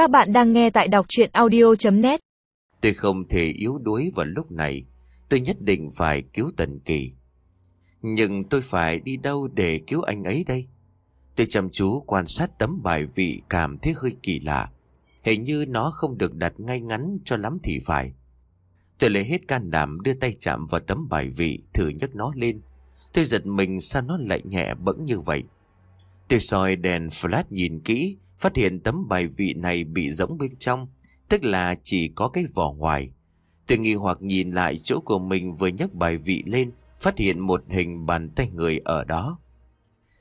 Các bạn đang nghe tại đọc chuyện audio.net Tôi không thể yếu đuối vào lúc này. Tôi nhất định phải cứu Tần Kỳ. Nhưng tôi phải đi đâu để cứu anh ấy đây? Tôi chăm chú quan sát tấm bài vị cảm thấy hơi kỳ lạ. Hình như nó không được đặt ngay ngắn cho lắm thì phải. Tôi lấy hết can đảm đưa tay chạm vào tấm bài vị thử nhấc nó lên. Tôi giật mình sao nó lại nhẹ bẫng như vậy. Tôi soi đèn flash nhìn kỹ, phát hiện tấm bài vị này bị rỗng bên trong, tức là chỉ có cái vỏ ngoài. Tôi nghi hoặc nhìn lại chỗ của mình vừa nhấc bài vị lên, phát hiện một hình bàn tay người ở đó.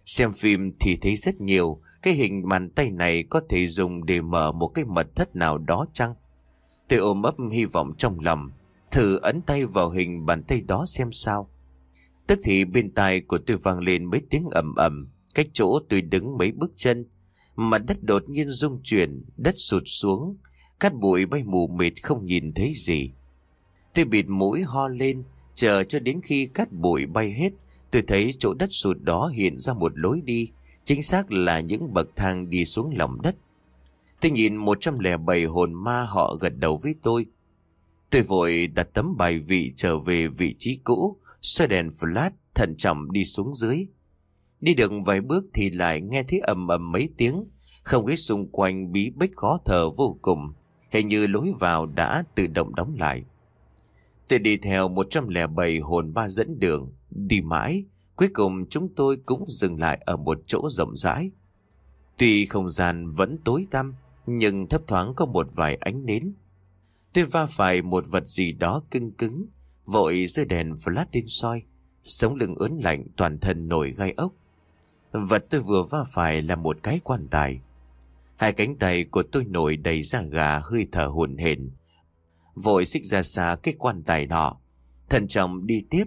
Xem phim thì thấy rất nhiều, cái hình bàn tay này có thể dùng để mở một cái mật thất nào đó chăng? Tôi ôm ấp hy vọng trong lòng, thử ấn tay vào hình bàn tay đó xem sao. Tức thì bên tai của tôi vang lên mấy tiếng ầm ầm, cách chỗ tôi đứng mấy bước chân. Mặt đất đột nhiên rung chuyển, đất sụt xuống, cát bụi bay mù mịt không nhìn thấy gì. Tôi bịt mũi ho lên, chờ cho đến khi cát bụi bay hết, tôi thấy chỗ đất sụt đó hiện ra một lối đi, chính xác là những bậc thang đi xuống lòng đất. Tôi nhìn 107 hồn ma họ gật đầu với tôi. Tôi vội đặt tấm bài vị trở về vị trí cũ, xoay đèn flash, thận trọng đi xuống dưới. Đi được vài bước thì lại nghe thấy ầm ầm mấy tiếng, không khí xung quanh bí bích khó thở vô cùng, hình như lối vào đã tự động đóng lại. Tôi đi theo 107 hồn ba dẫn đường, đi mãi, cuối cùng chúng tôi cũng dừng lại ở một chỗ rộng rãi. Tuy không gian vẫn tối tăm, nhưng thấp thoáng có một vài ánh nến. Tôi va phải một vật gì đó cứng cứng, vội giơ đèn flash lên soi, sống lưng ướn lạnh toàn thân nổi gai ốc. Vật tôi vừa va phải là một cái quan tài. Hai cánh tay của tôi nổi đầy da gà hơi thở hồn hển. Vội xích ra xa cái quan tài đó. Thận trọng đi tiếp.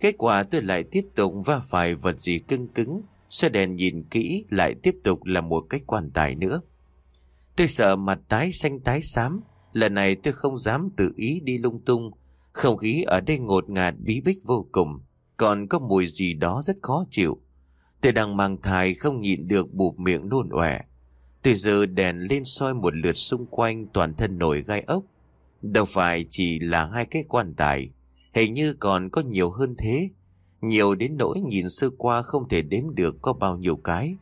Kết quả tôi lại tiếp tục va phải vật gì cưng cứng. Xoay đèn nhìn kỹ lại tiếp tục là một cái quan tài nữa. Tôi sợ mặt tái xanh tái xám. Lần này tôi không dám tự ý đi lung tung. Không khí ở đây ngột ngạt bí bích vô cùng. Còn có mùi gì đó rất khó chịu. Tôi đang mang thai không nhịn được bụp miệng nôn ọe. từ giờ đèn lên soi một lượt xung quanh toàn thân nổi gai ốc. Đâu phải chỉ là hai cái quan tài. Hình như còn có nhiều hơn thế. Nhiều đến nỗi nhìn sơ qua không thể đếm được có bao nhiêu cái.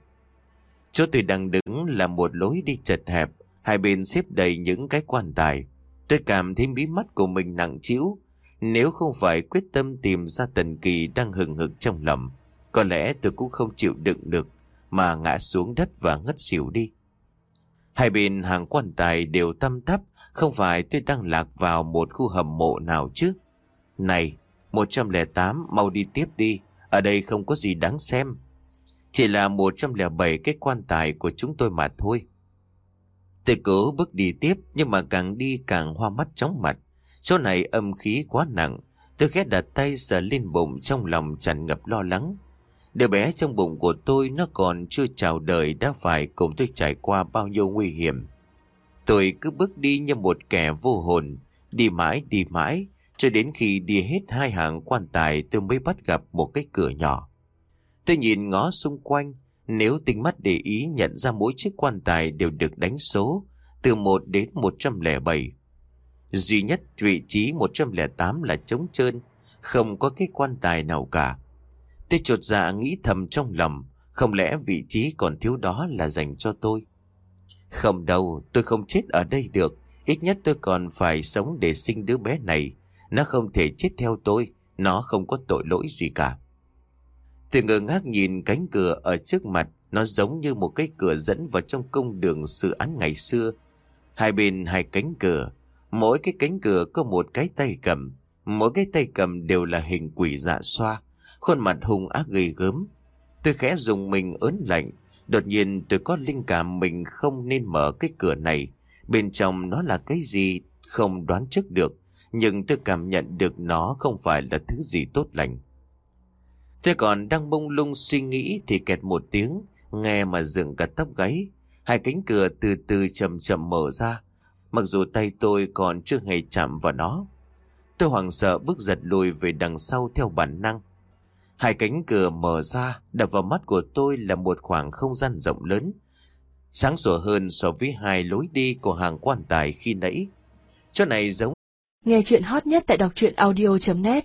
Chỗ tôi đang đứng là một lối đi chật hẹp. Hai bên xếp đầy những cái quan tài. Tôi cảm thấy bí mắt của mình nặng chịu. Nếu không phải quyết tâm tìm ra tần kỳ đang hừng hực trong lòng có lẽ tôi cũng không chịu đựng được mà ngã xuống đất và ngất xỉu đi. Hai bên hàng quan tài đều tăm thấp, không phải tôi đang lạc vào một khu hầm mộ nào chứ. Này, 108 mau đi tiếp đi, ở đây không có gì đáng xem. Chỉ là 107 cái quan tài của chúng tôi mà thôi. Tôi cố bước đi tiếp nhưng mà càng đi càng hoa mắt chóng mặt. Chỗ này âm khí quá nặng. Tôi ghé đặt tay sờ lên bụng trong lòng tràn ngập lo lắng. Đứa bé trong bụng của tôi nó còn chưa chào đời đã phải cùng tôi trải qua bao nhiêu nguy hiểm. Tôi cứ bước đi như một kẻ vô hồn, đi mãi đi mãi, cho đến khi đi hết hai hàng quan tài tôi mới bắt gặp một cái cửa nhỏ. Tôi nhìn ngó xung quanh, nếu tinh mắt để ý nhận ra mỗi chiếc quan tài đều được đánh số, từ 1 đến 107. Duy nhất vị trí 108 là trống trơn, không có cái quan tài nào cả. Tôi chột dạ nghĩ thầm trong lòng, không lẽ vị trí còn thiếu đó là dành cho tôi? Không đâu, tôi không chết ở đây được, ít nhất tôi còn phải sống để sinh đứa bé này. Nó không thể chết theo tôi, nó không có tội lỗi gì cả. Tôi ngơ ngác nhìn cánh cửa ở trước mặt, nó giống như một cái cửa dẫn vào trong công đường sự án ngày xưa. Hai bên hai cánh cửa, mỗi cái cánh cửa có một cái tay cầm, mỗi cái tay cầm đều là hình quỷ dạ xoa khuôn mặt hung ác gầy gớm. Tôi khẽ dùng mình ớn lạnh, đột nhiên tôi có linh cảm mình không nên mở cái cửa này. Bên trong nó là cái gì không đoán trước được, nhưng tôi cảm nhận được nó không phải là thứ gì tốt lành. Thế còn đang bông lung suy nghĩ thì kẹt một tiếng, nghe mà dựng cả tóc gáy. Hai cánh cửa từ từ chậm chậm mở ra, mặc dù tay tôi còn chưa hề chạm vào nó. Tôi hoảng sợ bước giật lùi về đằng sau theo bản năng. Hai cánh cửa mở ra, đập vào mắt của tôi là một khoảng không gian rộng lớn. Sáng sủa hơn so với hai lối đi của hàng quan tài khi nãy. Chỗ này giống Nghe chuyện hot nhất tại đọc truyện audio.net